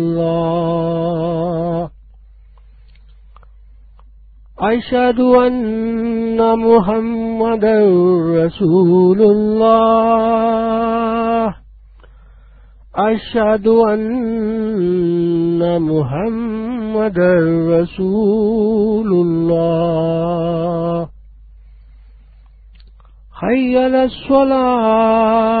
الله. أشهد أن محمدا رسول الله. أشهد أن محمدا رسول الله. حي على الصلاة.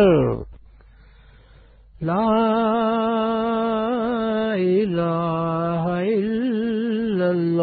well. La ilaha illallah.